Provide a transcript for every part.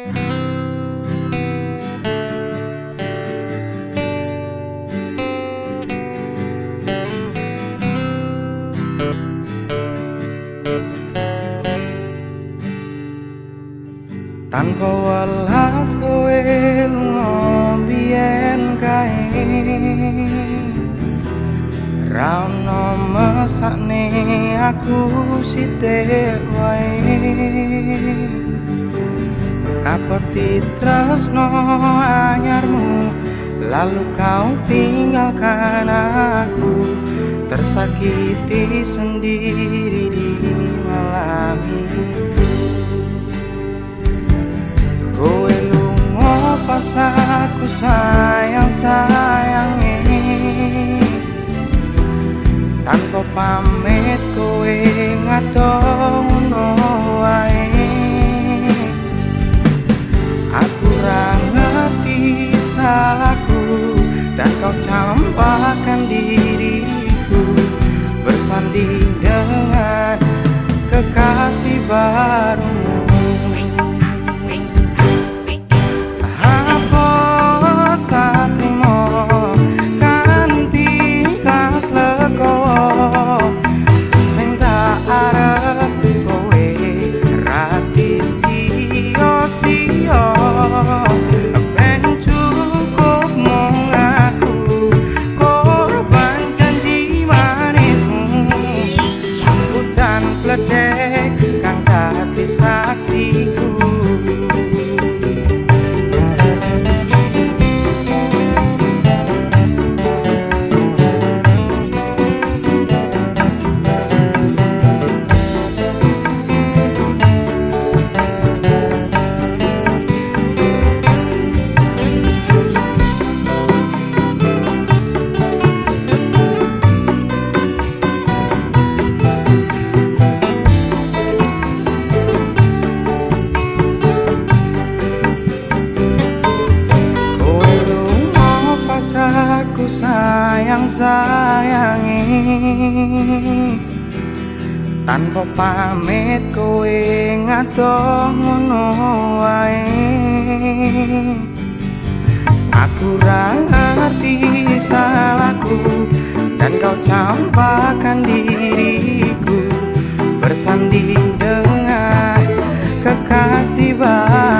Tanpa welas kowe lunga biyen kae? Ra ono mesakne aku sithik wae Apa titresno anyarmu? Lalu kau tinggalkan aku. Tersakiti sendiri di malam itu. Kowe lunga pas aku sayang sayangi Tanpa pamit kowe ngadong Aku ra ngerti salahku dan kau campakkan diriku bersanding dengan kekasih barumu pledek kang dadi saksiku sayang sayangi. Tanpa pamit kowe ngadong ngono wae. Aku ra ngerti salahku dan kau campakkan diriku bersanding dengan kekasih barumu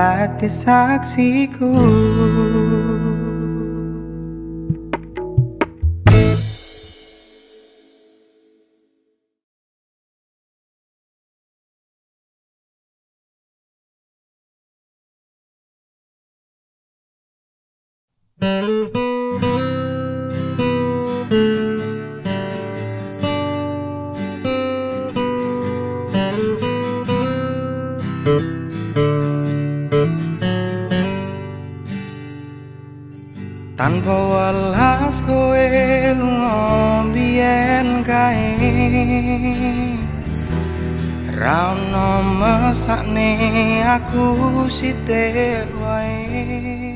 At the ko Thank you. Tanpa welas kowe lunga biyen kae? Ra ono mesakne aku sithik wae